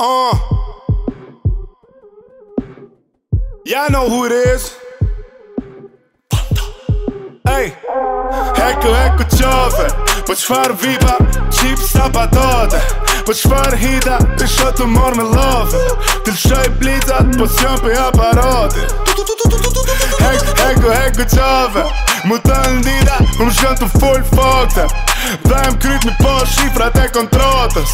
Uh. Y'all know who it is. Hey, Echo Echo Chove. Pode far viva, chip tipo, sabatoda. Pode far rida, deixa tu morme love. Deixa e blizzard, pode sempre a paródia. me hek gë qave Më të ndida, më më shënë të full fakte Dajmë kryt me po shifrat e kontratës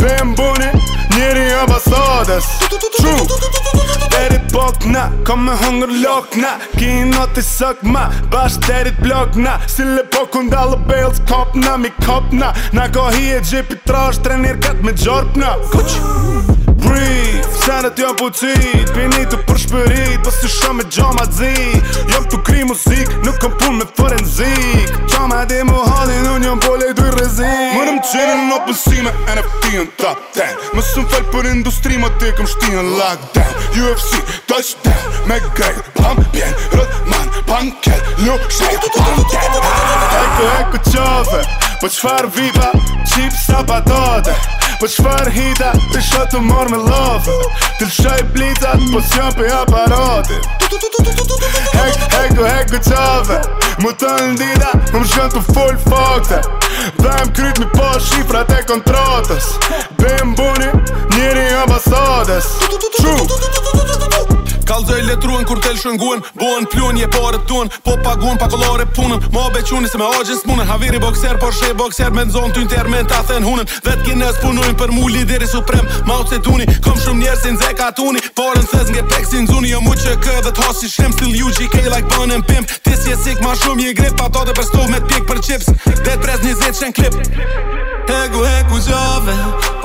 Bëjmë buni, njëri e basades Qum, deri pok na, kom me hungur lok na Ki i not i sëk ma, bash deri na Si le po kunda lë bëjlës kop na, mi kop na Na ko hi e gjipi trash, trenir kat me gjorp na Kuch, breathe, sanët jo pucit, pinit të përshpërit Pas të shumë e gjoma muzik Nuk këm pun me forenzik Qa ma di mu halin unë jom pole i duj rezik Më nëm qenë në si me NFT në top 10 Më sëm fel për industri më të këm shti në lockdown UFC, touchdown, me grej Pam, bjen, rët, man, panket, luk, shek, tu tu tu tu tu tu tu tu tu tu tu Po qëfar hita, të shot të mor me lovë Të lëshoj blitat, po s'jom për aparatit Hek, heku, do hek, gëtëve Më të ndida, më më shënë të full fakte Dhe më krytë më po shifrat e kontratës Bëjmë buni, njëri ambasades kur tel shënguen buan plun je por tun po pagun pa kollore punën mo beçuni se me hoxhin smunën haviri bokser por she bokser me zon tyn termen ta then hunën vet kinës punuin për mu lideri suprem mau se tuni kom shumë njerëz in zeka tuni porën thez nge peksin zuni jo mu çk vet hosi shrem still you like bun and pimp this is sick ma shumë një grip ato te për stov me pik për chips vet prez 20 shën klip Ego po e ku gjove,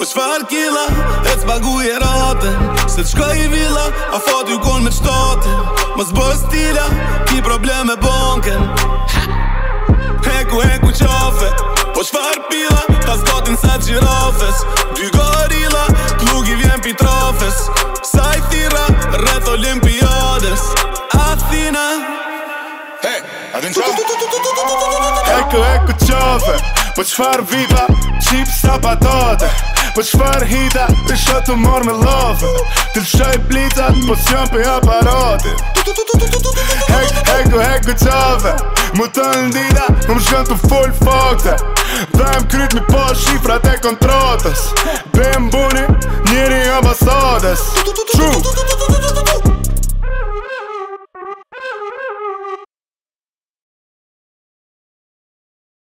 o shfar kila, e cbagu e rote, se të shkoj i vila, a fot ju me qëtotin Mos bëj stila, ki probleme bonken Heku, heku qofe Po qfar pila, ta zgotin sa gjirofes Dy gorila, plugi vjen pi trofes Sa i thira, rrët olimpiades Athina Hey, adin qa? Heku, heku qofe Po qfar viva, qip sa patate Për shfar hita, për shë të morë me lovë Të shëj blitat, po së jam për aparatit Hek, heku, heku qave Më të ndida, më më shkën të full fokte Dhe më kryt mi pa shifrat e kontratës Bim buni, njëri ambasades